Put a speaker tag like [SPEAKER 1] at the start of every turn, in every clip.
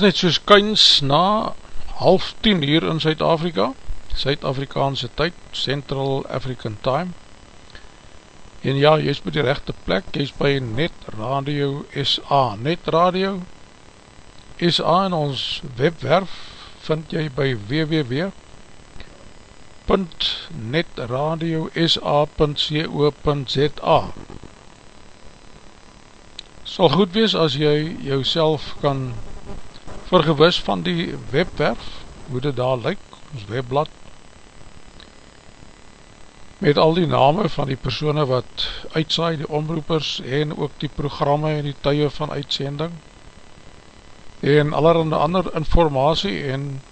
[SPEAKER 1] is net soos kyns na half tien hier in Zuid-Afrika, Zuid-Afrikaanse tyd, Central African Time. En ja, jy is by die rechte plek, jy is by Net Radio SA. Net Radio SA en ons webwerf vind jy by www.netradiosa.co.za Sal goed wees as jy jouself kan vergewis van die webwerf, hoe dit daar lyk, ons webblad, met al die name van die persone wat uitsaai, die omroepers en ook die programme en die tye van uitsending en allerhande ander informatie en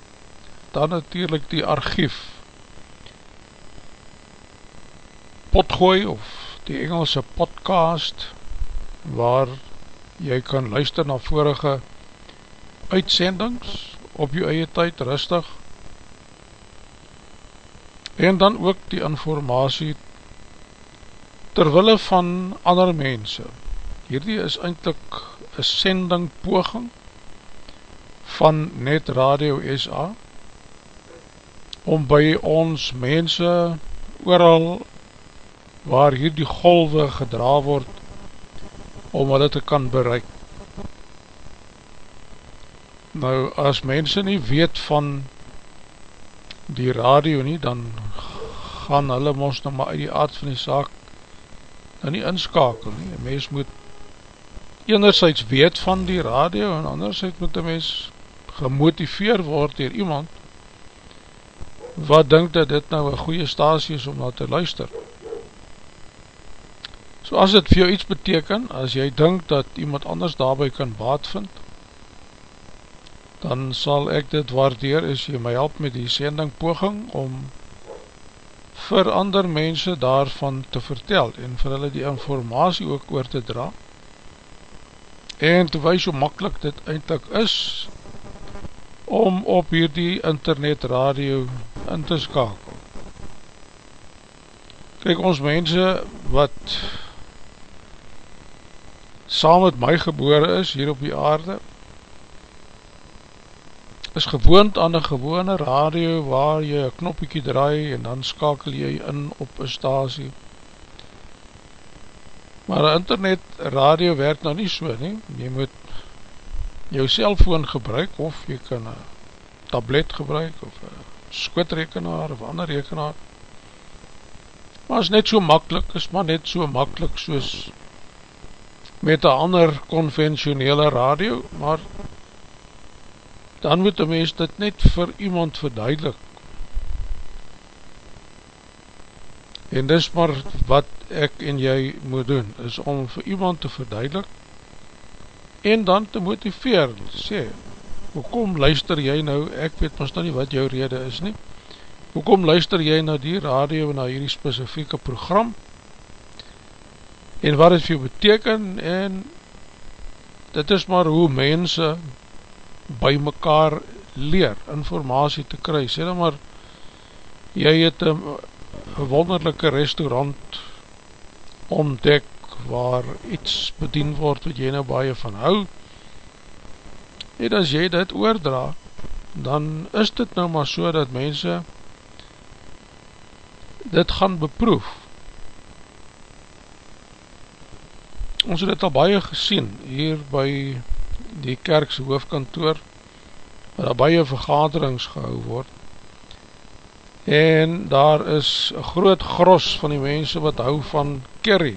[SPEAKER 1] dan natuurlijk die archief. Potgooi of die Engelse podcast waar jy kan luister na vorige uitsendings op jou eie tyd rustig. En dan ook die informatie terwille van ander mense. Hierdie is eindelijk een sending poging van Net Radio SA om by ons mense ooral waar hier die golwe gedra word om hulle te kan bereik Nou, as mense nie weet van die radio nie, dan gaan hulle ons nou maar uit die aard van die saak nou nie inskakel nie. Een mens moet enerzijds weet van die radio en anderzijds moet een mens gemotiveer word door iemand wat denk dat dit nou een goeie stasie is om na te luister. So as dit vir jou iets beteken, as jy denk dat iemand anders daarby kan baat vind, dan sal ek dit waardeer as jy my help met die sending poging om vir ander mense daarvan te vertel en vir hulle die informatie ook oor te dra en te wees hoe makkelijk dit eindelijk is om op hierdie internet radio in te skakel. Kijk, ons mense wat saam met my gebore is hier op die aarde, is gewoond aan een gewone radio waar jy een knoppiekie draai en dan skakel jy in op een stasie. Maar een internet radio werk nou nie so nie, jy moet jou cellfoon gebruik of jy kan een tablet gebruik of een skootrekenaar of ander rekenaar. Maar is net so makkelijk, is maar net so makkelijk soos met een ander conventionele radio, maar dan moet een mens dit net vir iemand verduidelik. En dis maar wat ek en jy moet doen, is om vir iemand te verduidelik en dan te motiveer, sê, hoekom luister jy nou, ek weet ons nou nie wat jou rede is nie, hoekom luister jy na die radio, na hierdie specifieke program, en wat het vir jou beteken, en dit is maar hoe mense by mekaar leer, informatie te kry. Sê dan maar, jy het een wonderlijke restaurant ontdek waar iets bedien word wat jy nou baie van hou. En as jy dit oordra, dan is dit nou maar so dat mense dit gaan beproef. Ons het dit al baie gesien hier by die kerkse hoofdkantoor waar daar baie vergaderings gehou word. En daar is een groot gros van die mense wat hou van curry.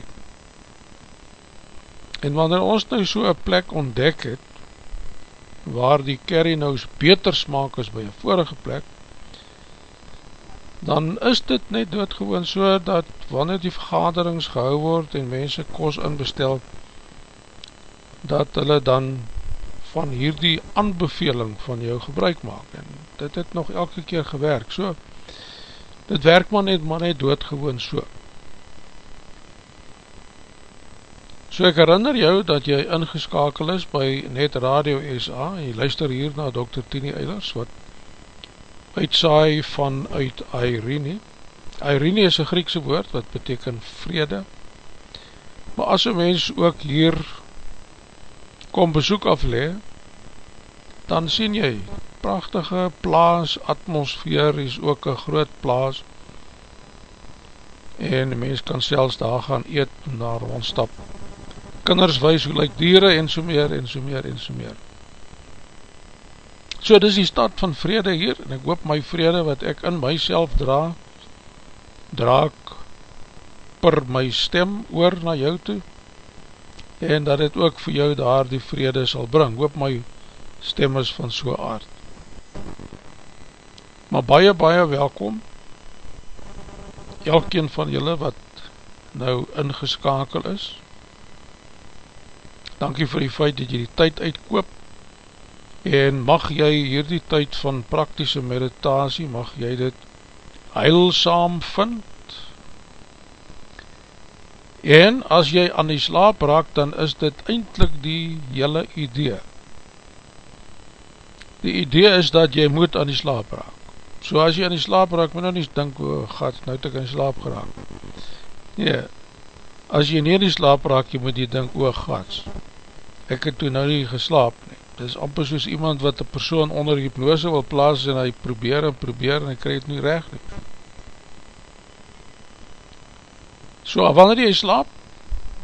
[SPEAKER 1] En wanneer ons nou so een plek ontdek het waar die curry nou beter smaak as by een vorige plek dan is dit net doodgewoon so dat wanneer die vergaderings gehou word en mense kos inbestel dat hulle dan van hierdie aanbeveling van jou gebruik maak. En dit het nog elke keer gewerk so. Dit werk maar net maar net doodgewoon so. So ek herinner jou dat jy ingeskakel is by Net Radio SA en jy luister hier na Dr. Tini Eilers wat uitsaai van uit Irene. Irene is een Griekse woord wat beteken vrede. Maar as een mens ook hier kom besoek aflee dan sien jy prachtige plaas, atmosfeer is ook een groot plaas en die mens kan selfs daar gaan eet en daar rondstap. Kinders wees hoe lyk dieren en so meer en so meer en so meer. So dis die stad van vrede hier en ek hoop my vrede wat ek in myself dra draak per my stem oor na jou toe en dat het ook vir jou daar die vrede sal bring. Hoop my stem is van so aard. Maar baie baie welkom. Elkeen van julle wat nou ingeskakel is. Dankie vir die feit dat jy die tyd uitkoop. En mag jy hierdie tyd van praktische meditasie, mag jy dit heilsaam vind en as jy aan die slaap raak, dan is dit eindelijk die hele idee. Die idee is dat jy moet aan die slaap raak. So as jy aan die slaap raak, moet nou nie dink, oh gat, nou het ek aan die slaap geraak. Nee, as jy nie aan die slaap raak, jy moet jy dink, oh gat ek het toen nou nie geslaap nie. Dit is amper soos iemand wat een persoon onder hypnose wil plaas en hy probeer en probeer en hy krijg het nie recht nie. So, wanneer jy slaap,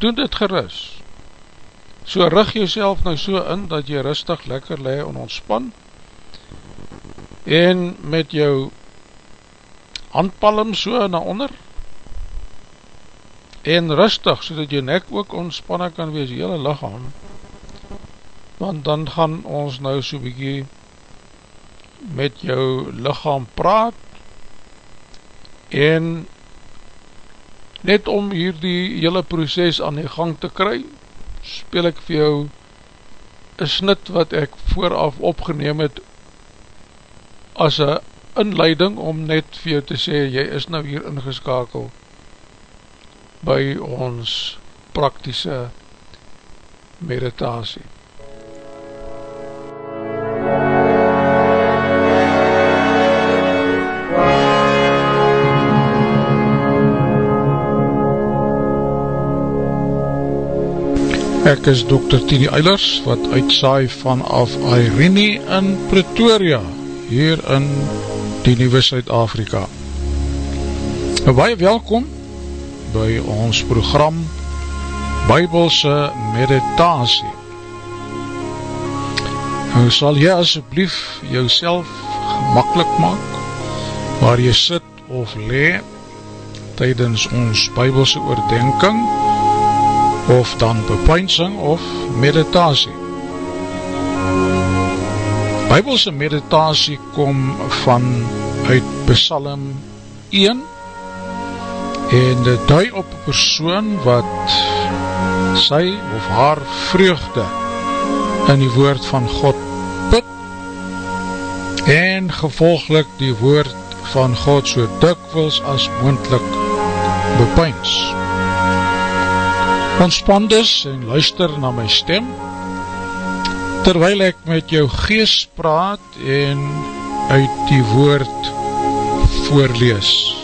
[SPEAKER 1] doen dit gerus. So, rig jyself nou so in dat jy rustig lekker le en ontspan. En met jou handpalm so na onder. En rustig, so dat jy nek ook ontspannen kan wees, jy hele lichaam. Want dan gaan ons nou so bykie met jou lichaam praat. En net om hier die hele proces aan die gang te kry speel ek vir jou een snit wat ek vooraf opgeneem het as een inleiding om net vir jou te sê, jy is nou hier ingeskakel by ons praktische meditasie. Ek is Dr. Tini Eilers wat uitsaai vanaf Irene in Pretoria hier in die Nieuwe Suid-Afrika. Baie welkom by ons program Bybelse Meditasie. Nou sal jy asjeblief jou gemakkelijk maak waar jy sit of le tydens ons Bybelse oordenking of dan bepeinsing of meditasie. Bybelse meditasie kom van uit Psalm 1 en dit dui op een persoon wat sy of haar vreugde in die woord van God put en gevolglik die woord van God so dikwils as moendlik bepeins ontspan dus en luister na my stem terwyl ek met jou geest praat en uit die woord voorlees.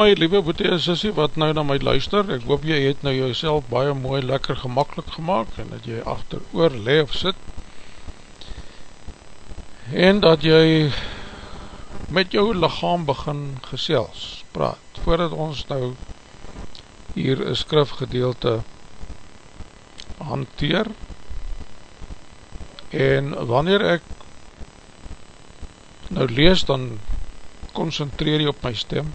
[SPEAKER 1] My liewe boete en sissie wat nou na my luister, ek hoop jy het nou jouself baie mooi lekker gemakkelijk gemaakt en dat jy achter oor le of sit. En dat jy met jou lichaam begin gesels, praat, voordat ons nou hier een skrifgedeelte hanteer. En wanneer ek nou lees, dan concentreer jy op my stem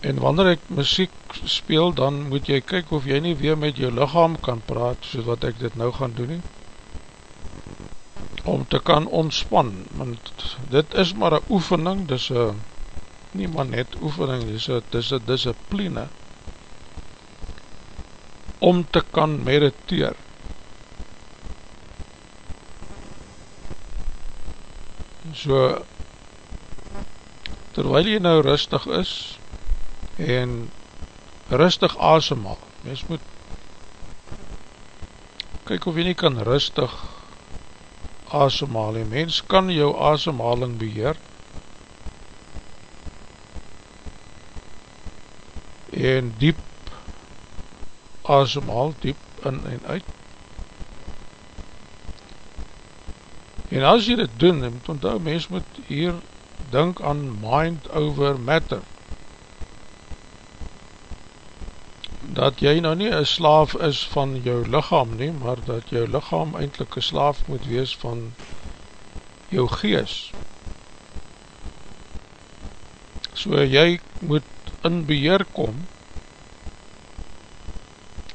[SPEAKER 1] en wanneer ek muziek speel, dan moet jy kyk of jy nie weer met jou lichaam kan praat, so wat ek dit nou gaan doen nie, om te kan ontspan, want dit is maar een oefening, dit is een, nie maar net oefening, dit is een, dit is een discipline, om te kan mediteer. So, terwijl jy nou rustig is, en rustig asemhaal. Mens moet kyk of jy nie kan rustig asemhaal. En mens kan jou asemhaling beheer. En diep asemhaal, diep in en uit. En as jy dit doen, moet onthou, mens moet hier denk aan mind over matter. Dat jy nou nie een slaaf is van jou lichaam nie, maar dat jou lichaam eindelijk een slaaf moet wees van jou gees. So jy moet in beheer kom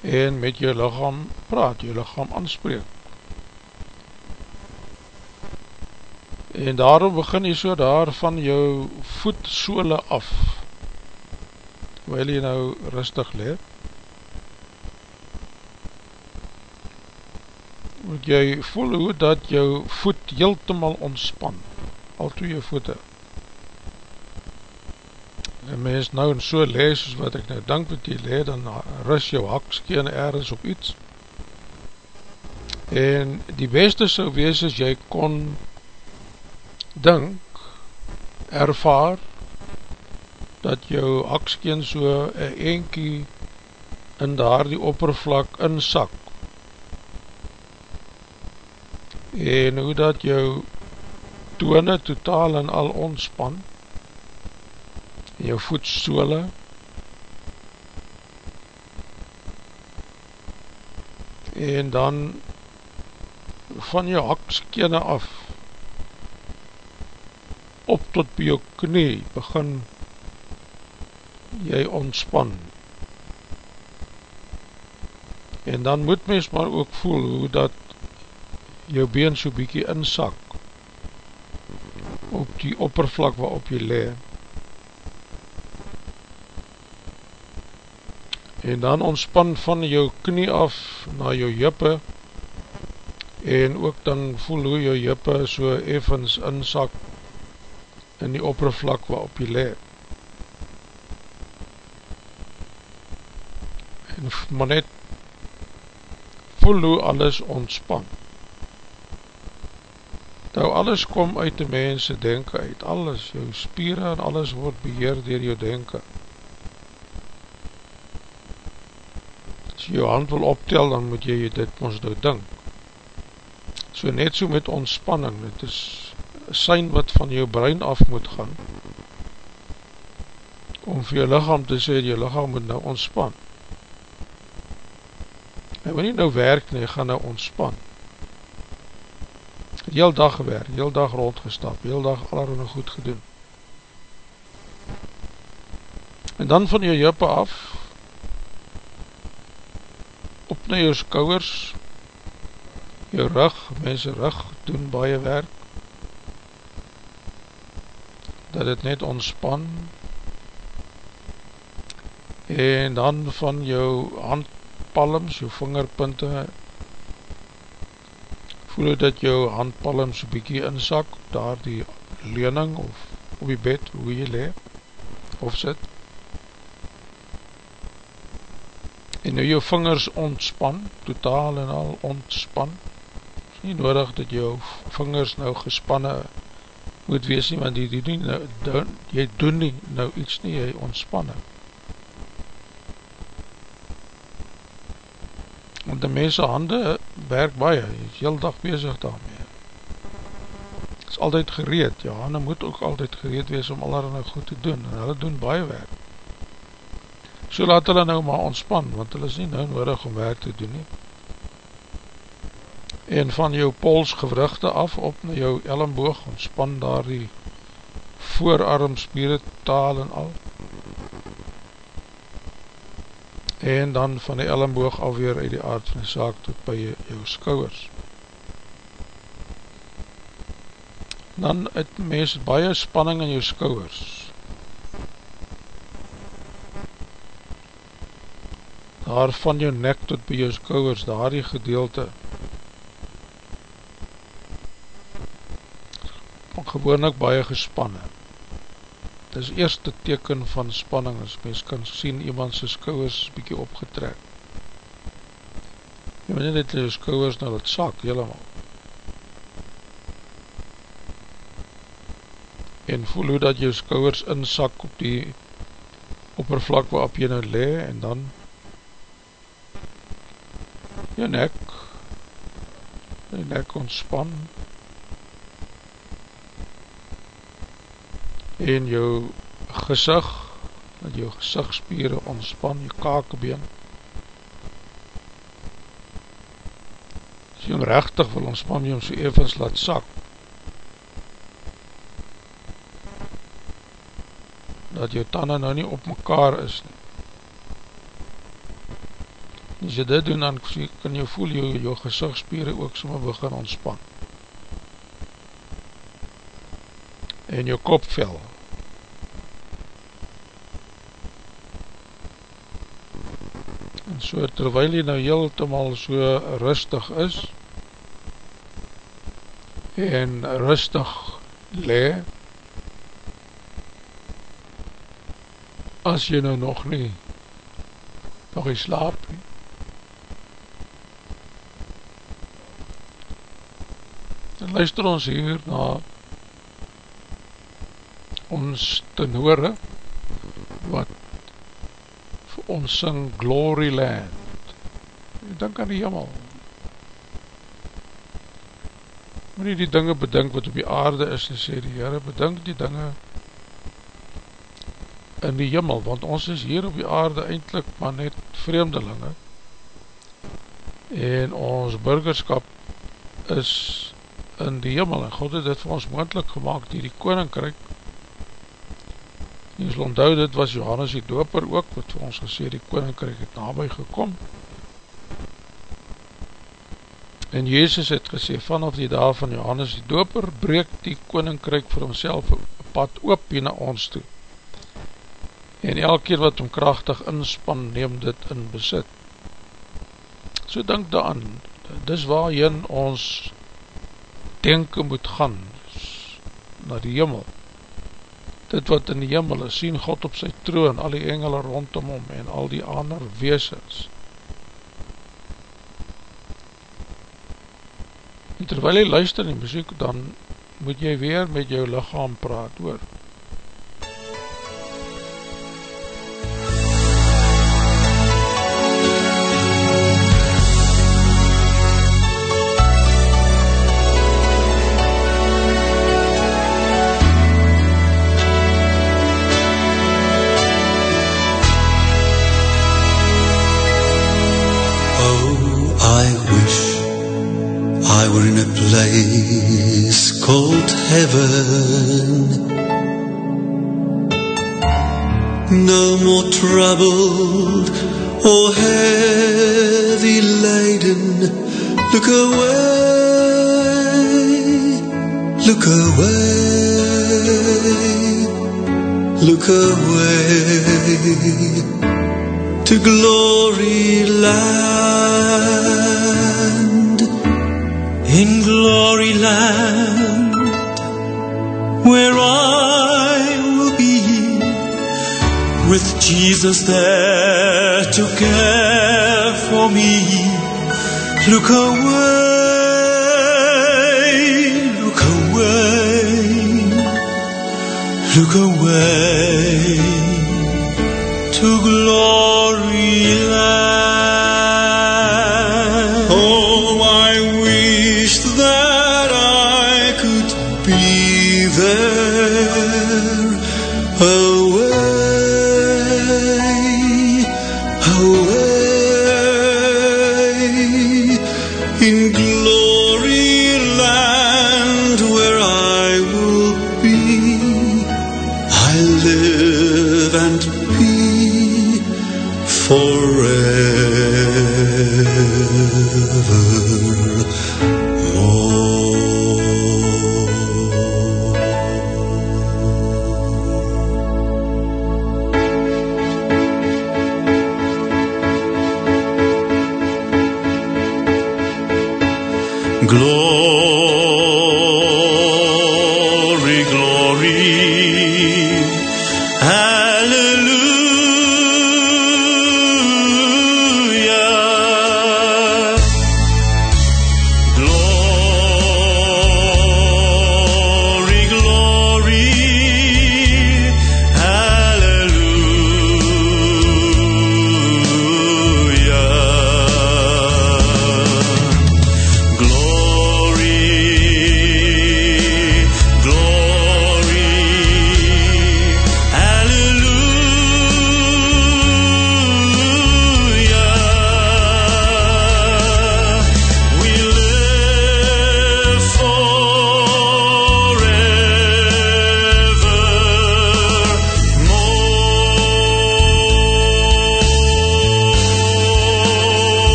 [SPEAKER 1] en met jou lichaam praat, jou lichaam aanspreek. en daarom begin jy so daar van jou voetsole af terwijl jy nou rustig leer moet jy voel hoe dat jou voet heeltemaal ontspan al toe jou voete en mens nou in so lees soos wat ek nou dank wat jy leer dan rus jou hakskeen ergens op iets en die beste sou wees as jy kon dink, ervaar, dat jou akskeen so een enkie in daar die oppervlak insak. En hoe dat jou tone totaal en al ontspan, jou voetsole, en dan van jou hakskene af, op tot by jou knie begin jy ontspan. En dan moet mens maar ook voel hoe dat jou been so bykie insak op die oppervlak waarop jy le en dan ontspan van jou knie af na jou jippe en ook dan voel hoe jou jippe so evens insak in die oppervlak waarop jy le. En maar net voel hoe alles ontspan. Nou alles kom uit die mense denken uit, alles, jou spieren en alles word beheer dier jou denken. As jy jou hand wil optel, dan moet jy dit ons nou dink. So net so met ontspanning, het is sein wat van jou brein af moet gaan om vir jou lichaam te sê, jou lichaam moet nou ontspan hy moet nie nou werk nie, gaan nou ontspan heel dag gewerk, heel dag rondgestap heel dag allerhande goed gedoen. En dan van jou juppe af op na jou skouwers jou rug, mense rug doen baie werk dat het net ontspan. En dan van jou handpalms, jou vingerpunte voel dat jou handpalms so bykie insak daar die leuning of op die bed hoe jy le of sit en nou jou vingers ontspan totaal en al ontspan is nie nodig dat jou vingers nou gespanne moet wees nie, want jy doen nie, nou, doen, jy doen nie nou iets nie, jy ontspanne. Want die mense hande werk baie, jy is heel dag bezig daarmee. Is altyd gereed, jou hande moet ook altyd gereed wees om allerhande goed te doen, en hulle doen baie werk. So laat hulle nou maar ontspan, want hulle is nie nou nodig om werk te doen nie en van jou polsgewrugte af op na jou ellenboog, ontspan daar die voorarmspieren, taal en al. En dan van die ellenboog alweer uit die aard van die saak tot by jou skouwers. Dan het mens baie spanning in jou skouwers. Daar van jou nek tot by jou skouwers, daar die gedeelte, gewoon ook baie gespanne. Is eerste teken van spanning, as mens kan sien iemand sy skouwers bykie opgetrek. Jy moet net jy skouwers na het sak, helemaal. En voel hoe dat jy skouwers insak op die oppervlak waarop jy nou le, en dan jou nek, jou nek ontspan, en jou gezicht, dat jou gezichtspieren ontspan, jou kakebeen, as jy hom rechtig wil ontspan, jy hom so evens laat sak, dat jou tanden nou nie op mekaar is nie. As jy dit doen, dan kan jy voel jou, jou gezichtspieren ook soma begin ontspan. En jou kopvel, so terwijl jy nou heeltemaal so rustig is en rustig le as jy nou nog nie nog nie slaap nie en luister ons hier na ons tenore wat ons sing Glory Land. Ek denk aan die jimmel. Moet nie die dinge bedink wat op die aarde is, en sê die Heere, bedink die dinge in die jimmel, want ons is hier op die aarde eindelijk maar net vreemdelinge, en ons burgerskap is in die jimmel, en God het dit vir ons moendlik gemaakt, die die koninkryk, Ons onthou dit was Johannes die doper ook, wat vir ons gesê die koninkryk het nabij gekom. En Jezus het gesê, vanaf die dag van Johannes die doper, breek die koninkryk vir homself pad oop hier na ons toe. En elke keer wat hom krachtig inspan, neem dit in besit. So denk daan, dis waarin ons denken moet gaan, na die jimmel dit wat in die jimmel is, sien God op sy troon, al die engele rondom hom en al die ander weesens. En terwyl jy luister in die muziek, dan moet jy weer met jou lichaam praat, hoor.
[SPEAKER 2] Heaven. Look away, look away, look away to glory land.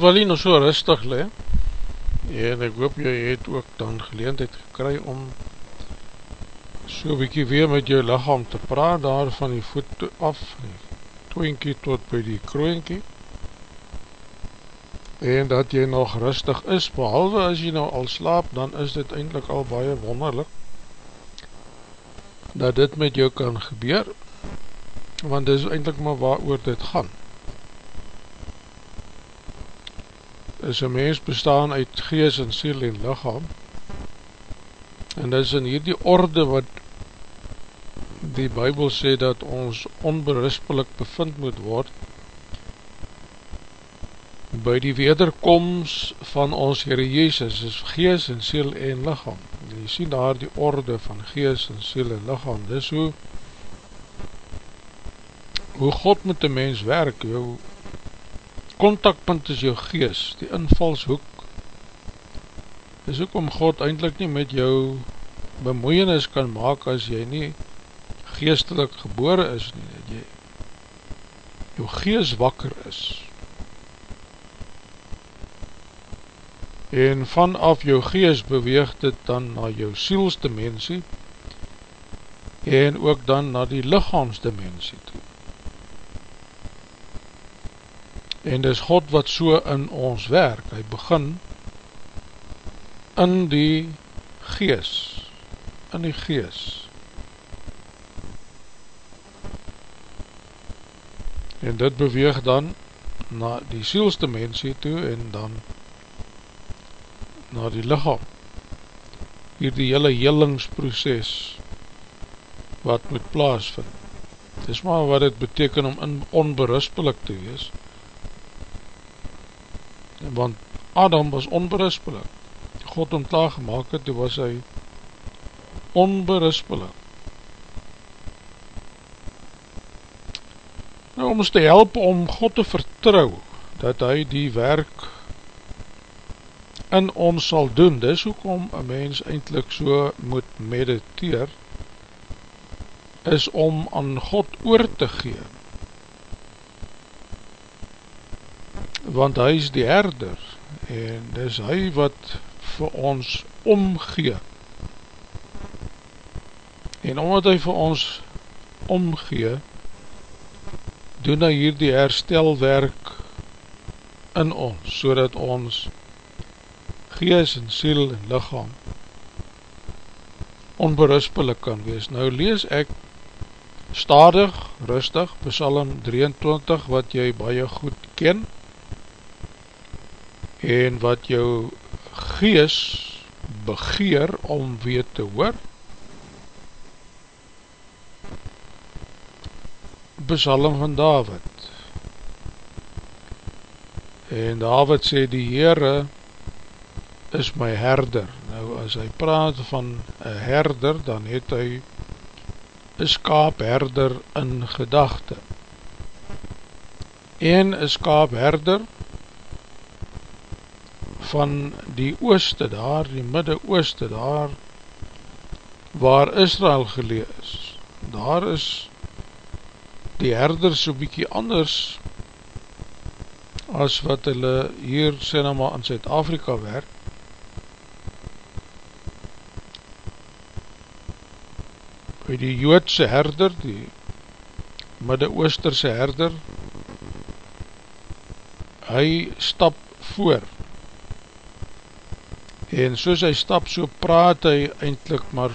[SPEAKER 1] Wil nie nog so rustig le. En ek hoop jy het ook dan geleendheid gekry om So bykie weer met jou lichaam te praat Daar van die voet af Toeinkie tot by die krooinkie En dat jy nog rustig is Behalve as jy nou al slaap Dan is dit eindelijk al baie wonderlik Dat dit met jou kan gebeur Want dit is eindelijk maar waar oor dit gaan is een mens bestaan uit gees en siel en lichaam. En dit is in hierdie orde wat die bybel sê dat ons onberispelik bevind moet word by die wederkomst van ons Heere Jezus. Is gees en siel en lichaam. En jy sien daar die orde van gees en siel en lichaam. Dis hoe hoe God met die mens werk jou kontakpunt is jou gees, die invalshoek, is ook om God eindelijk nie met jou bemoeienis kan maak as jy nie geestelik gebore is nie, dat jy jou gees wakker is. En vanaf jou gees beweeg dit dan na jou sielsdimensie en ook dan na die lichaamsdimensie toe. En dis God wat so in ons werk, hy begin in die gees, in die gees. En dit beweeg dan na die sielsdimensie toe en dan na die lichaam. Hier die hele helingsproces wat moet plaasvind. Dis maar wat het beteken om onberispelik te wees, want Adam was onberispelik. God ontlaag gemaakt het, toe was hy onberispelik. Nou om ons te help om God te vertrouw dat hy die werk in ons sal doen, dis hoekom een mens eindelijk so moet mediteer is om aan God oor te gee want hy is die herder en dis hy wat vir ons omgee. En omdat hy vir ons omgee doen hy hier die herstelwerk in ons so dat ons gees en siel en lichaam onberispelik kan wees. Nou lees ek stadig, rustig, Psalm 23 wat jy baie goed ken en wat jou gees begeer om weer te hoor besalm van David. En David sê die Heere is my herder. Nou as hy praat van een herder dan het hy een skaapherder in gedachte. En een skaapherder van die ooste daar, die midde-ooste daar, waar Israel gelee is. Daar is die herder so bykie anders as wat hulle hier sê nou maar in Zuid-Afrika werk. By die joodse herder, die midde-oosterse herder, hy stap voor, en soos hy stap so praat hy eindelijk maar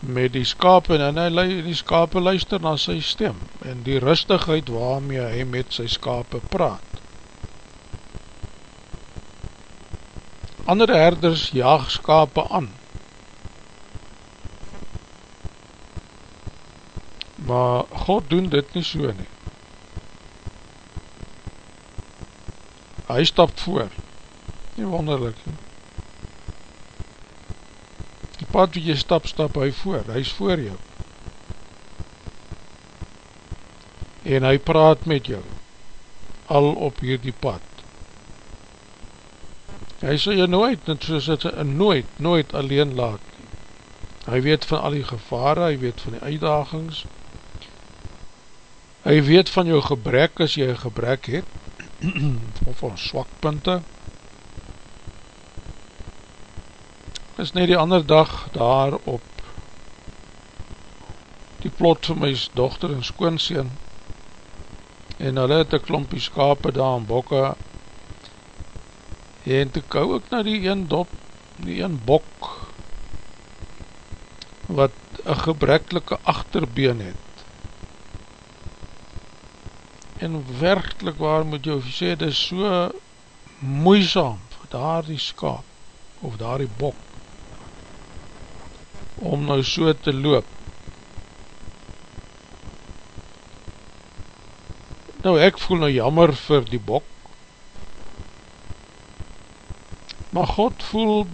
[SPEAKER 1] met die skape en hy die skape luister na sy stem en die rustigheid waarmee hy met sy skape praat. Andere herders jaag skape aan. Maar God doen dit nie so nie. Hy stap voor nie wonderlik nie. Die pad wat jy stap, stap hy voor, hy is voor jou. En hy praat met jou, al op hierdie pad. Hy sal jy nooit, net soos het sy nooit, nooit alleen laat nie. Hy weet van al die gevare, hy weet van die uitdagings, hy weet van jou gebrek as jy een gebrek het, of ons swakpunte is net die ander dag daar op die plot vir my dochter en skoonseen. En hulle het een klompie skape daar in bokke. En toe kou ek na die een dop die een bok wat een gebreklike achterbeen het. En werkelijk waar moet jy sê, dit is so moeisam daar die skaap of daar die bok om nou so te loop. Nou ek voel nou jammer vir die bok, maar God voel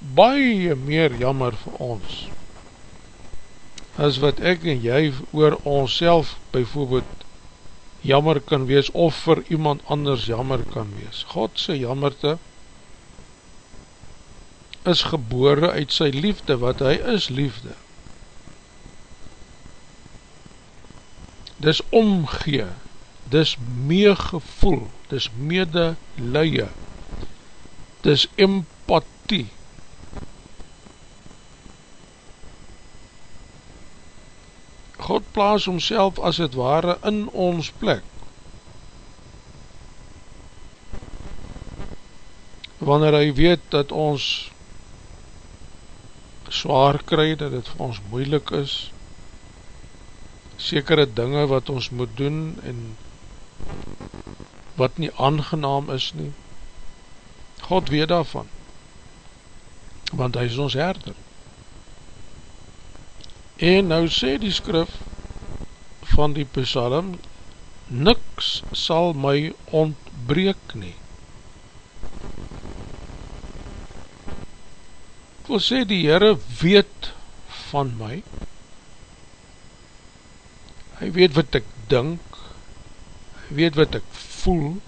[SPEAKER 1] baie meer jammer vir ons, as wat ek en jy oor ons self bijvoorbeeld jammer kan wees, of vir iemand anders jammer kan wees. Godse jammerte, is gebore uit sy liefde, wat hy is liefde. Dis omgee, dis meegevoel, dis medeluie, dis empathie. God plaas homself as het ware in ons plek. Wanneer hy weet dat ons zwaar kry, dat het vir ons moeilik is, sekere dinge wat ons moet doen en wat nie aangenaam is nie. God weet daarvan, want hy is ons herder. En nou sê die skrif van die psalm, niks sal my ontbreek nie. Wil sê die Heere weet van my. Hy weet wat ek dink. Hy weet wat ek voel.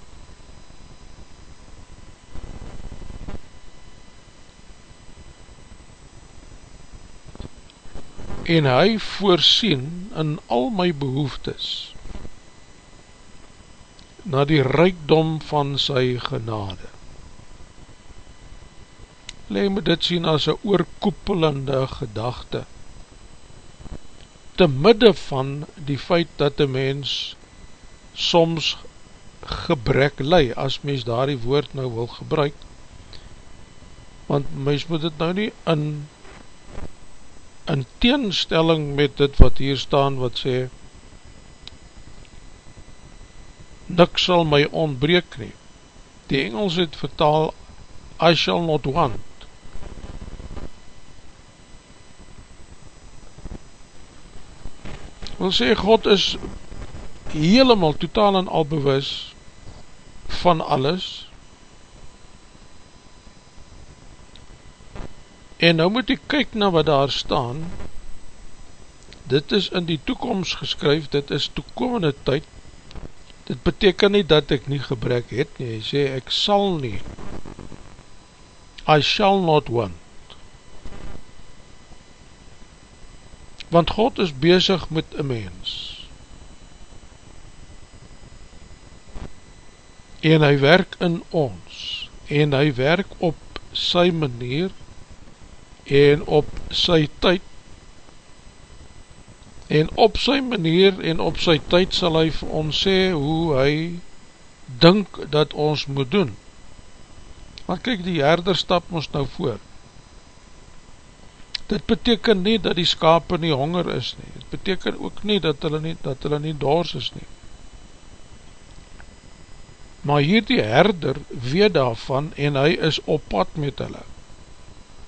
[SPEAKER 1] En hy voorsien in al my behoeftes na die rijkdom van sy genade Jy moet dit sien as een oorkoepelende gedachte. Te midde van die feit dat die mens soms gebrek lei, as mens daar die woord nou wil gebruik, want mens moet dit nou nie in, in teenstelling met dit wat hier staan, wat sê, niks sal my ontbreek nie. Die Engels het vertaal, I shall not want. Wil sê God is helemaal totaal en al bewus van alles. En nou moet ek kyk na wat daar staan. Dit is in die toekomst geskryf dit is toekomende tyd. Dit beteken nie dat ek nie gebrek het nie, hy sê ek sal nie. I shall not want want God is bezig met een mens. En hy werk in ons, en hy werk op sy manier, en op sy tyd, en op sy manier en op sy tyd sal hy vir ons sê hoe hy dink dat ons moet doen. Maar kyk, die herder stap ons nou voort. Dit beteken nie dat die skape nie honger is nie. Dit beteken ook nie dat hulle nie, dat hulle nie dors is nie. Maar hier die herder weet daarvan en hy is op pad met hulle.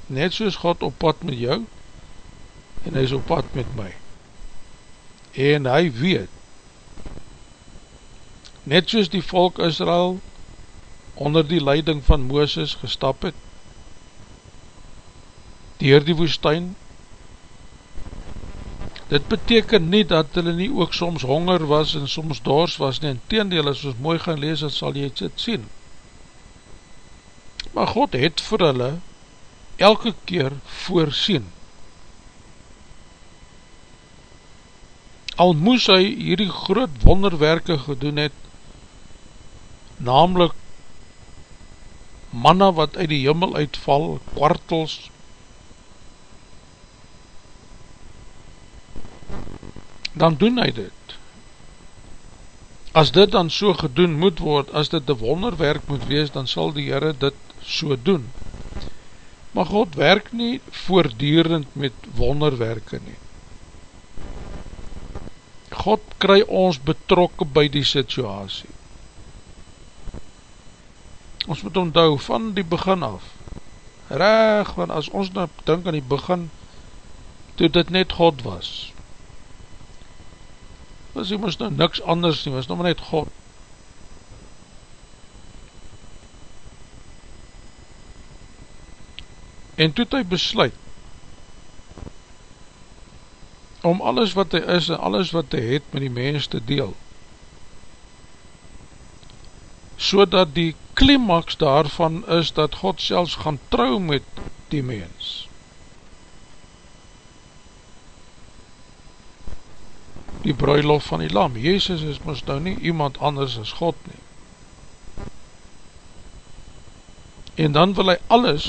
[SPEAKER 1] Net soos God op pad met jou en hy is op pad met my. En hy weet net soos die volk Israel onder die leiding van Mooses gestap het dier die woestijn. Dit beteken nie dat hulle nie ook soms honger was en soms dors was nie, en teendeel as ons mooi gaan lees, dan sal jy dit sien. Maar God het vir hulle elke keer voorsien. Al moes hy hierdie groot wonderwerke gedoen het namelijk manna wat uit die jimmel uitval, kwartels, dan doen hy dit. As dit dan so gedoen moet word, as dit een wonderwerk moet wees, dan sal die Heere dit so doen. Maar God werk nie voordierend met wonderwerke nie. God kry ons betrokke by die situasie. Ons moet onthou van die begin af, reg, want as ons nou dink aan die begin, toe dit net God was, was hy moest nou niks anders nie, was nou maar net God. En toe het hy besluit, om alles wat hy is en alles wat hy het met die mens te deel, so dat die klimaks daarvan is dat God selfs gaan trouw met die mens. Die bruiloft van die lam, Jezus is mis nou nie iemand anders as God nie. En dan wil hy alles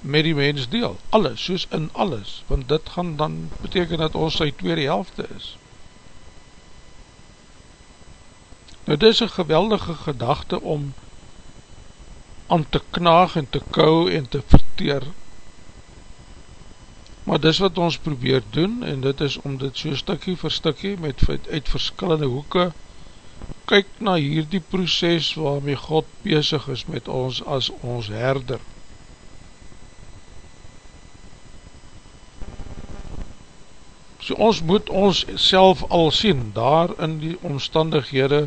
[SPEAKER 1] met die mens deel, alles, soos in alles, want dit gaan dan beteken dat ons sy tweede helfte is. Nou dit is een geweldige gedachte om aan te knaag en te kou en te verteer. Maar dis wat ons probeer doen en dit is om dit so stikkie vir stikkie met uit verskillende hoeke kyk na hierdie proces waarmee God bezig is met ons as ons herder. So ons moet ons self al sien daar in die omstandighede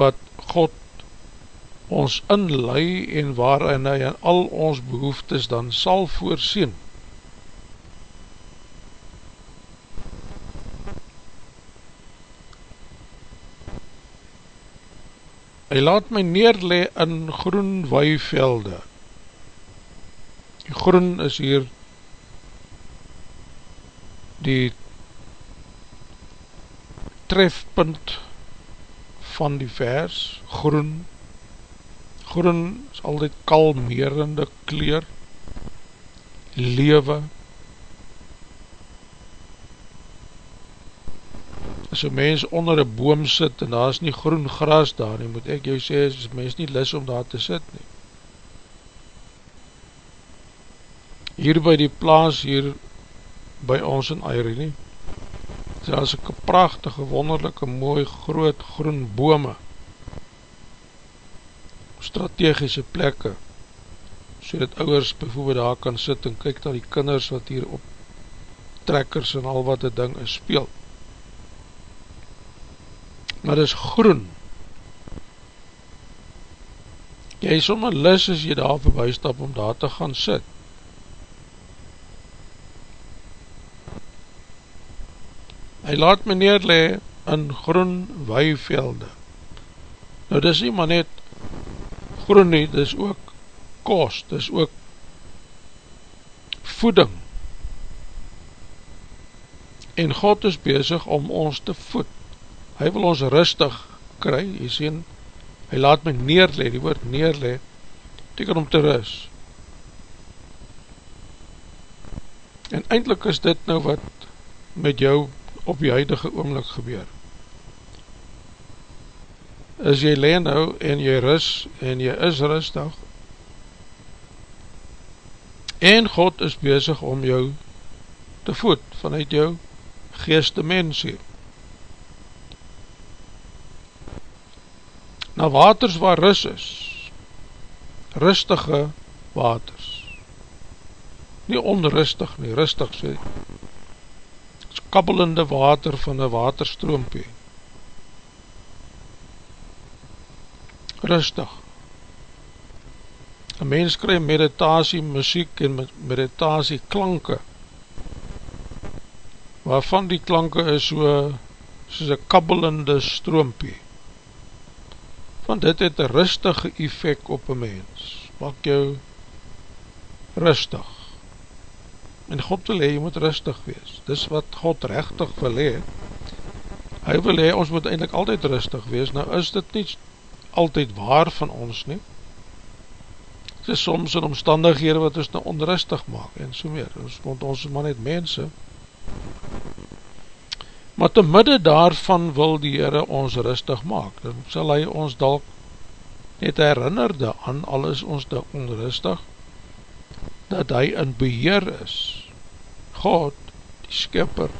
[SPEAKER 1] wat God ons inlei en waarin hy in al ons behoeftes dan sal voorsien. Hy laat my neerle in groen weivelde. Die groen is hier die trefpunt van die vers, groen, groen is altyd kalmerende kleur, lewe, as een mens onder een boom sit en daar is nie groen gras daar nie, moet ek jou sê, is mens nie lis om daar te sit nie. Hier by die plaas, hier by ons in Airene, daar is ook prachtige, wonderlijke, mooi, groot, groen bome, strategische plekke, so dat ouwers bijvoorbeeld daar kan sit en kyk na die kinders wat hier op trekkers en al wat die ding is speel. Maar dit is groen. Jy is sommer lis as jy daar voorbij stap om daar te gaan sit. hy laat my neerle in groen weivelde. Nou dis nie maar net groen nie, dis ook kost, dis ook voeding. En God is bezig om ons te voed. Hy wil ons rustig kry, jy sien, hy laat my neerle, die woord neerle, teken om te rus. En eindelijk is dit nou wat met jou op die huidige oomlik gebeur. As jy leen nou en jy rus en jy is rustig en God is bezig om jou te voed vanuit jou geeste Na waters waar rus is, rustige waters, nie onrustig nie, rustig sê, kabbelende water van een waterstroompie. Rustig. Een mens krij meditasie, muziek en meditasie klanke, waarvan die klanke is so, soos een kabbelende stroompie. Want dit het een rustige effect op een mens, maak jou rustig. En God wil hee, jy moet rustig wees. Dis wat God rechtig wil hee. hy wil hee, ons moet eindelijk altyd rustig wees, nou is dit nie altyd waar van ons nie, het is soms in omstandighede wat ons nou onrustig maak, en so meer, ons moet ons maar net mense, maar te midde daarvan wil die Heere ons rustig maak, dan sal hy ons dalk net herinnerde aan, al is ons nou onrustig, dat hy in beheer is, God, die skipper,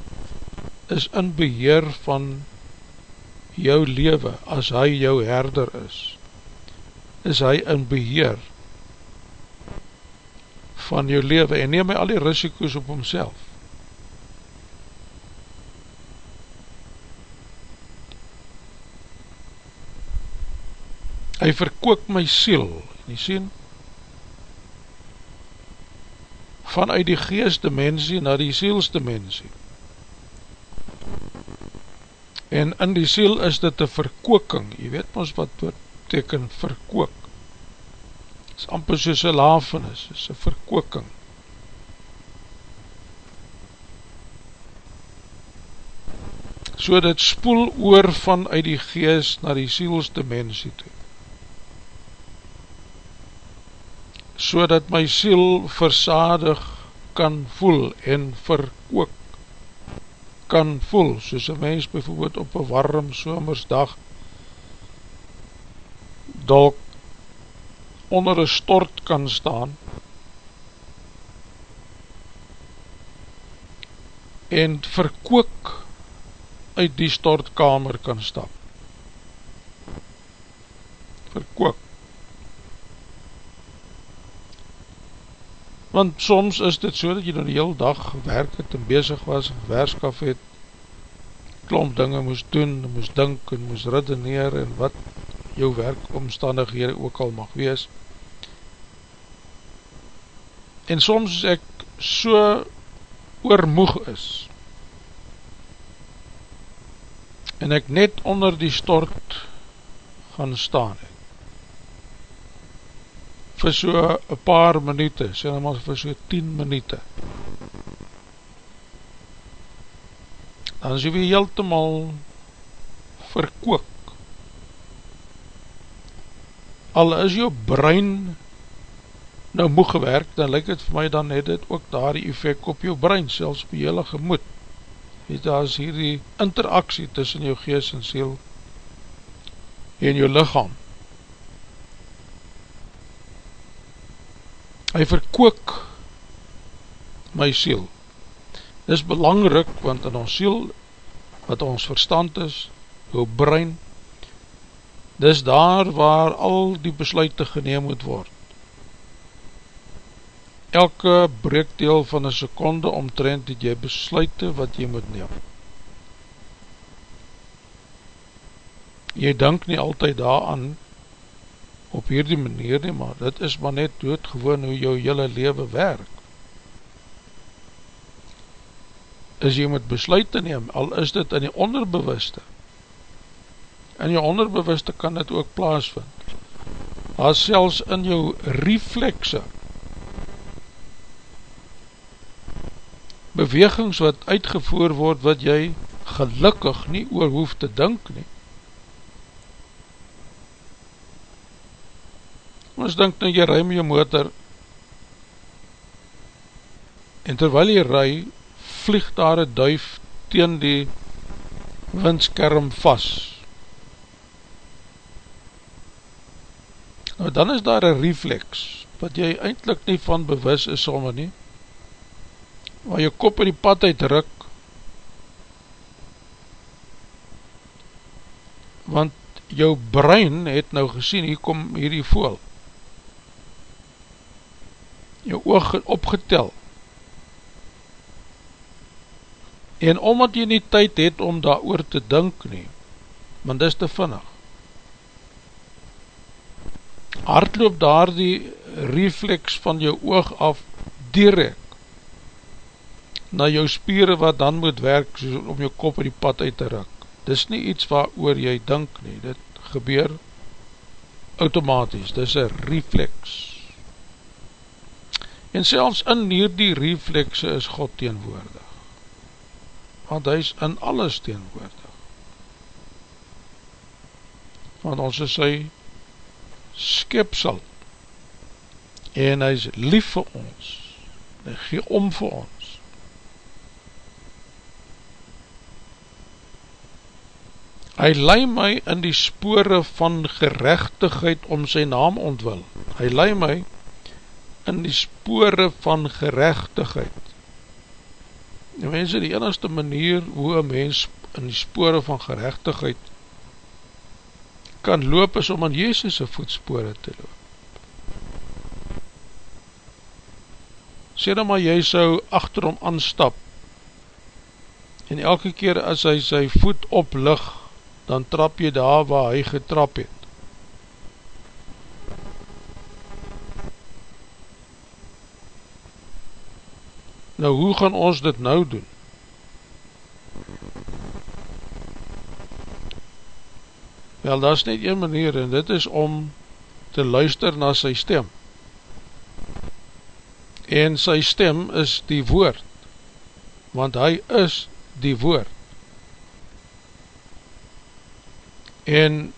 [SPEAKER 1] is in beheer van jou leven, as hy jou herder is, is hy in beheer van jou leven, en neem hy al die risiko's op homself. Hy verkook my siel, jy sien, vanuit die geestdimensie na die sielsdimensie. En in die siel is dit een verkooking, jy weet ons wat beteken verkook. Het is amper soos een lafenis, het is een verkooking. So dit spoel oor vanuit die geest na die sielsdimensie toe. So dat my siel versadig kan voel en verkook kan voel, soos een mens bijvoorbeeld op een warm somersdag dalk onder een stort kan staan en verkook uit die stortkamer kan stap. Verkook want soms is dit so dat jy dan die heel dag werk het en bezig was, werskaf het, klomp dinge moes doen, moes dink en moes redeneer en wat jou werkomstandighede ook al mag wees. En soms ek so oormoeg is en ek net onder die stort gaan staan het vir so een paar minute, sê nou maar vir so 10 minute. Dan is jy weer heeltemaal verkook. Al is jou brein nou moe gewerk, dan lyk het vir my dan het het ook daar die effect op jou brein, selfs op jou hele gemoed. Weet, daar is hier die interactie tussen jou geest en siel en jou lichaam. Hy verkook my siel. Dit is belangrik, want in ons siel, wat ons verstand is, jou brein, dit is daar waar al die besluite geneem moet word. Elke breekdeel van een seconde omtrent het jy besluite wat jy moet neem. Jy denk nie altyd daar aan op hierdie manier nie, maar dit is maar net doodgewoon hoe jou hele leven werk. Is jy moet besluit te neem, al is dit in die onderbewuste. In jou onderbewuste kan dit ook plaasvind. As selfs in jou reflexe, bewegings wat uitgevoer word, wat jy gelukkig nie oor hoef te dink nie, Ons denk nou jy rij met jou motor en terwyl jy rij vlieg daar een duif teen die windskerm vast. Nou dan is daar een reflex wat jy eindelijk nie van bewus is somme nie waar jy kop in die pad uitdruk want jou brein het nou gesien hier kom hierdie voel jou oog opgetel. En omdat jy nie tyd het om daar oor te dink nie want dis te vinnig hardloop daar die reflex van jou oog af direct na jou spieren wat dan moet werk om jou kop in die pad uit te ruk. Dis nie iets waar oor jy dink nie dit gebeur automatisch, dis een reflex En selfs in hierdie reflexe is God teenwoordig. Want hy is in alles teenwoordig. want ons is sy skepsel, en hy is lief vir ons, hy gee om vir ons. Hy lei my in die spore van gerechtigheid om sy naam ontwil. Hy lei my in die spore van gerechtigheid. Die mense, die enigste manier hoe een mens in die spore van gerechtigheid kan loop is om aan Jezus' voetspore te loop. Sê dan maar jy sou achter hom aanstap en elke keer as hy sy voet oplig, dan trap jy daar waar hy getrap het. Nou, hoe gaan ons dit nou doen? Wel, dat is net een manier en dit is om te luister na sy stem en sy stem is die woord, want hy is die woord. En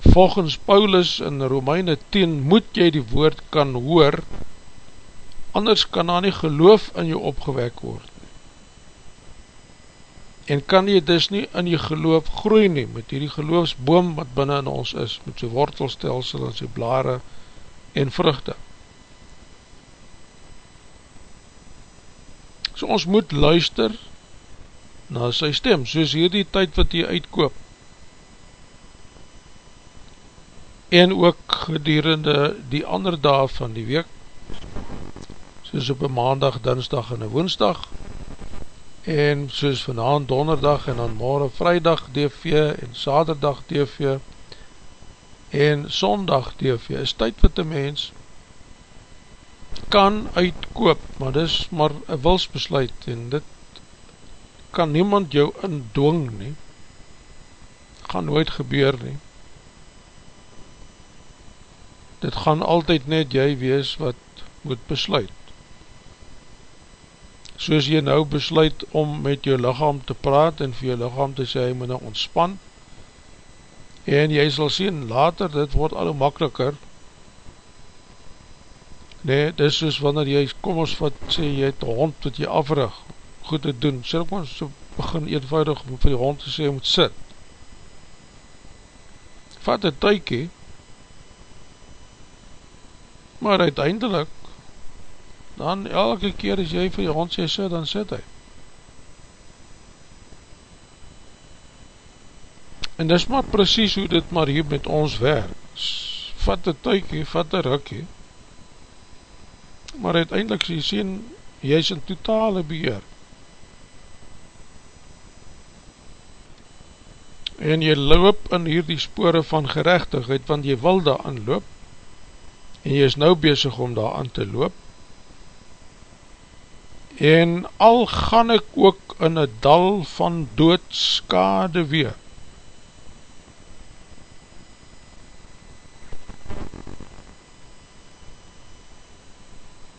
[SPEAKER 1] volgens Paulus in Romeine 10 moet jy die woord kan hoor, anders kan daar nie geloof in jou opgewek word. En kan jy dus nie in jy geloof groei nie, met die geloofsboom wat binnen in ons is, met sy wortelstelsel en sy blare en vruchte. So ons moet luister na sy stem, soos hierdie tyd wat hy uitkoop. En ook gedurende die ander dag van die week, soos op een maandag, dinsdag en een woensdag, en soos vanavond donderdag en dan morgen vrijdag DV en saterdag DV en sondag DV, is tyd wat die mens kan uitkoop, maar dis maar een wilsbesluit en dit kan niemand jou indwing nie, gaan nooit gebeur nie. Dit gaan altyd net jy wees wat moet besluit. Soos jy nou besluit om met jou lichaam te praat en vir jou lichaam te sê, hy moet nou ontspan, en jy sal sien, later, dit word al makkeliker, Nee, dis soos wanneer jy, kom ons wat sê, jy het hond wat jy afrig, goed te doen, sê ek maar, so begin eenvoudig om vir die hond te sê, moet sit. Vat een tuikie, maar uiteindelik, dan elke keer as jy vir die hond sê, sit, dan sit hy. En dis maar precies hoe dit maar hier met ons werk. Vat een tuikie, vat een rukkie, maar uiteindelik sê jy sien, jy is in totale beheer. En jy loop in hierdie spore van gerechtigheid, want jy wil daar aan loop, en jy is nou bezig om daar aan te loop, en al gaan ek ook in een dal van doodskade weer,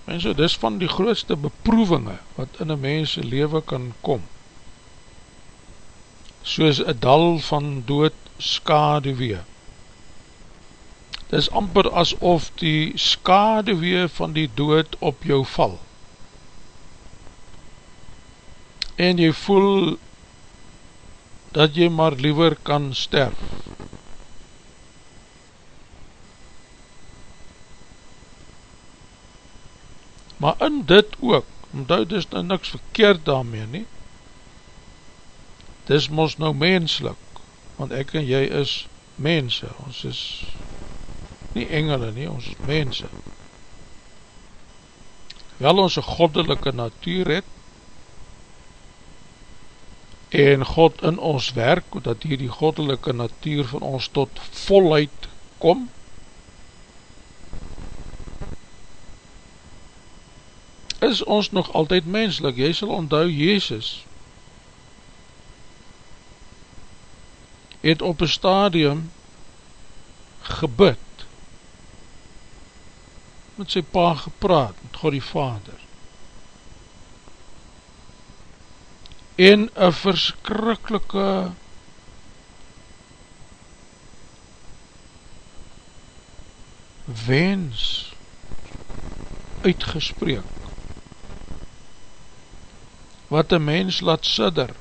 [SPEAKER 1] En so, dis van die grootste beproevinge wat in een mense leven kan kom. Soos een dal van dood skadewee. Dis amper asof die skadewee van die dood op jou val. En jy voel dat jy maar liever kan sterf. maar in dit ook, omdat dis nou niks verkeerd daarmee nie, dis mos nou menslik, want ek en jy is mense, ons is nie engele nie, ons is mense. Wel ons een goddelike natuur het, en God in ons werk, dat hier die goddelike natuur van ons tot volheid kom, is ons nog altyd menslik, jy sal onthou Jezus het op een stadium gebid met sy pa gepraat, met God die Vader en een verskrikkelike wens uitgespreek wat een mens laat sidder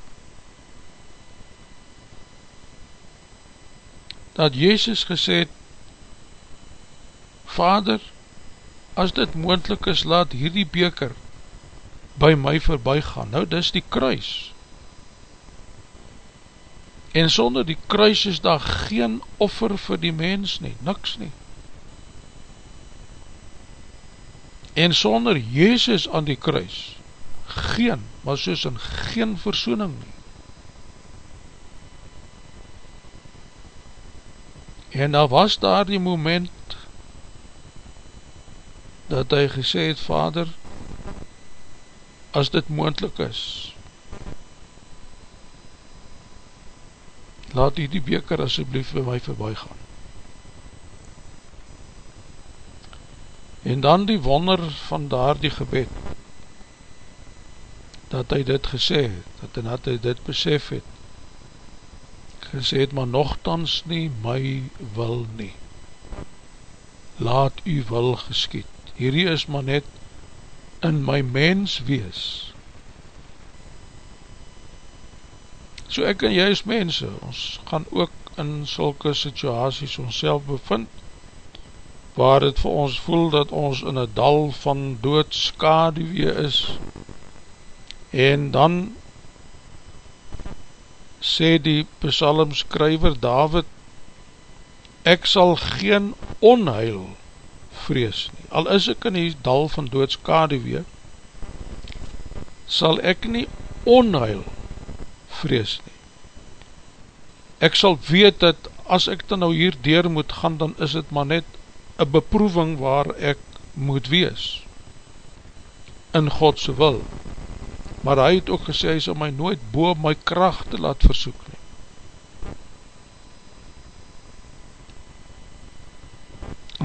[SPEAKER 1] dat Jezus gesê het Vader as dit moendlik is laat hierdie beker by my voorbij gaan. Nou dis die kruis. En sonder die kruis is daar geen offer vir die mens nie, niks nie. En sonder Jezus aan die kruis geen, maar soos in geen versoening nie. En daar was daar die moment dat hy gesê het, Vader, as dit moendlik is, laat die die beker asjeblief by my voorbij gaan. En dan die wonder van daar die gebed, dat hy dit gesê het, dat hy, dat hy dit besef het, gesê het, maar nogthans nie my wil nie, laat u wil geskiet, hierdie is maar net in my mens wees, so ek en jy is mense, ons gaan ook in sulke situaties ons bevind, waar het vir ons voel dat ons in een dal van doodskadewee is, en dan sê die psalmskryver David ek sal geen onheil vrees nie. Al is ek in die dal van doodskadewee sal ek nie onheil vrees nie. Ek sal weet dat as ek dan nou hier deur moet gaan dan is het maar net een beproeving waar ek moet wees in Godse wil. Maar hy het ook gesê, hy sal my nooit bo my kracht te laat versoek nie.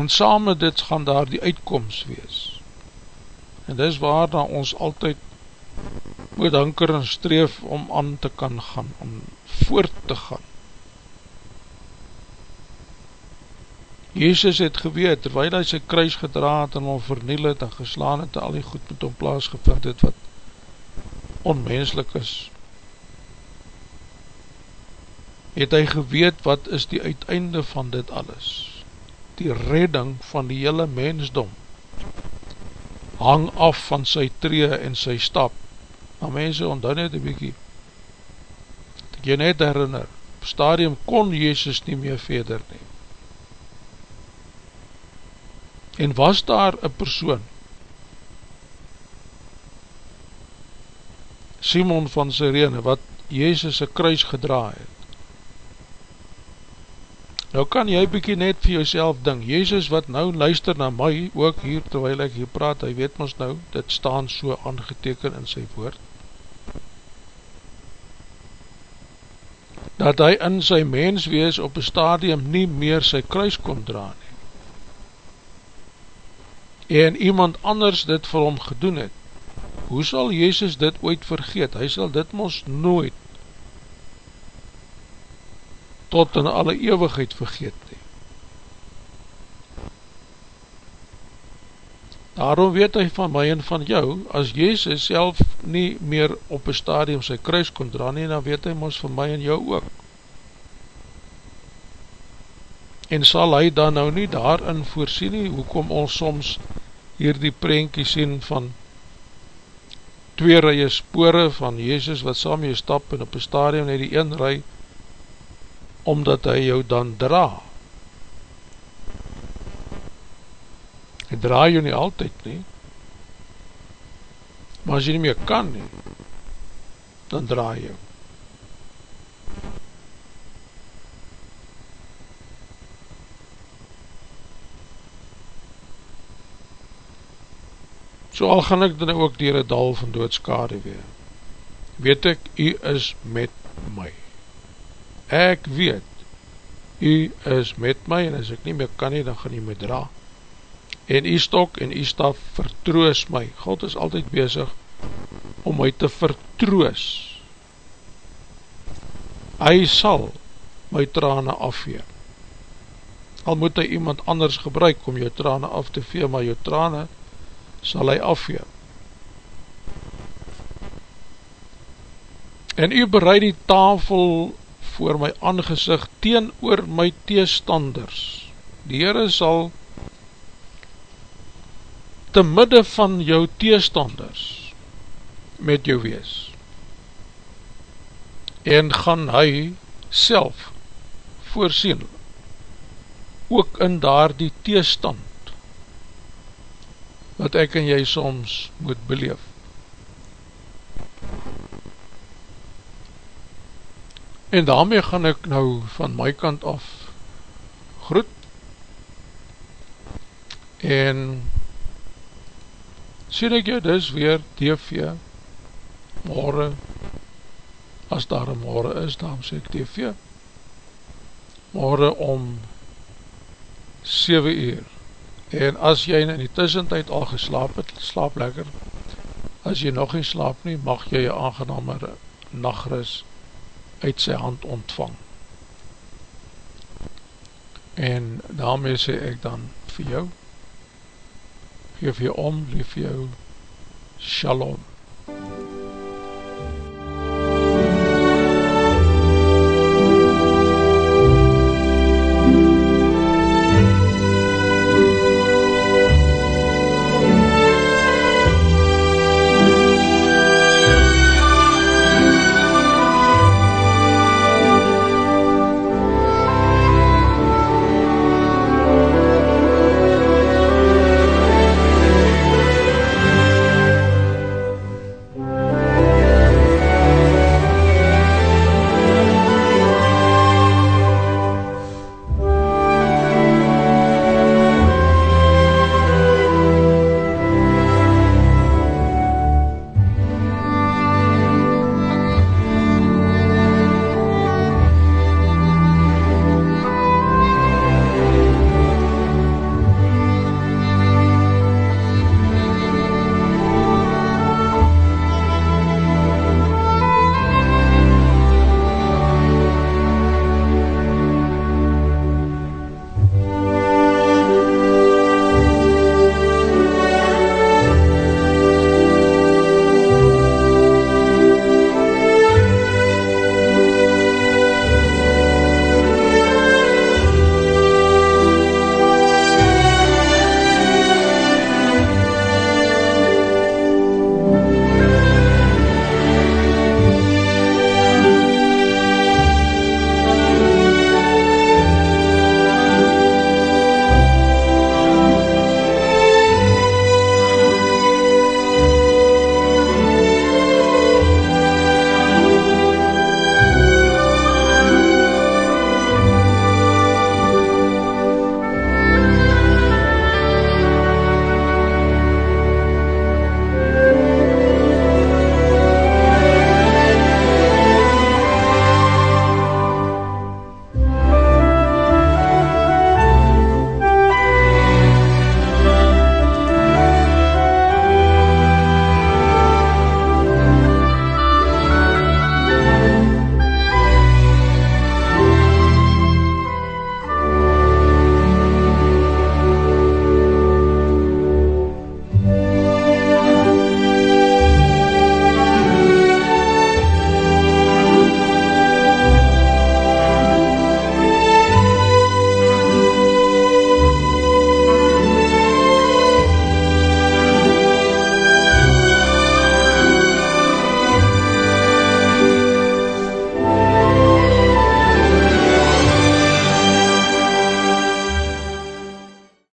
[SPEAKER 1] En saam met dit gaan daar die uitkomst wees. En dis waar dan ons altyd moet hanker en streef om aan te kan gaan, om voort te gaan. Jezus het geweet, terwijl hy sy kruis gedraad en hom verniel het en geslaan het en al die goed met hom plaas gevind het wat onmenslik is het hy geweet wat is die uiteinde van dit alles die redding van die hele mensdom hang af van sy tree en sy stap. Maar mense onthou net een bykie. Ek jy net herinner op stadium kon Jezus nie meer verder nie. En was daar een persoon Simon van Sirene, wat Jezus kruis gedra het. Nou kan jy bykie net vir jouself ding, Jezus wat nou luister na my, ook hier terwijl ek hier praat, hy weet ons nou, dit staan so aangeteken in sy woord, dat hy in sy mens wees op een stadium nie meer sy kruis kon dra nie. En iemand anders dit vir hom gedoen het, hoe sal Jezus dit ooit vergeet? Hy sal dit mos nooit tot in alle eeuwigheid vergeet nie. Daarom weet hy van my en van jou, as Jezus self nie meer op een stadium sy kruis kon dra nie, dan weet hy mos van my en jou ook. En sal hy dan nou nie daarin voorsien nie, hoekom ons soms hier die prentjie sien van twee rye spore van Jezus wat saam jy stap en op een stadium net die een rij omdat hy jou dan dra hy dra jou nie altyd nie maar as jy nie meer kan nie dan dra jou So al gaan ek dan ook dier een dal van doodskade weer. Weet ek, u is met my. Ek weet, u is met my en as ek nie meer kan nie, dan gaan u my dra. En u stok en u staf vertroos my. God is altyd bezig om my te vertroos. Hy sal my trane afweer. al moet hy iemand anders gebruik om jou trane af te vee, maar jou trane sal hy afvee. En u bereid die tafel voor my aangezicht teen oor my teestanders. Die Heere sal te midde van jou teestanders met jou wees. En gaan hy self voorsien ook in daar die teestand wat ek en jy soms moet beleef. En daarmee gaan ek nou van my kant af groet. En sien ek jou dus weer TV morgen as daar een morgen is, daarom sê ek TV morgen om 7 uur. En as jy in die tussentijd al geslaap het, slaap lekker. As jy nog nie slaap nie, mag jy jy aangename nachtris uit sy hand ontvang. En daarmee sê ek dan vir jou geef jy om, lief jou, shalom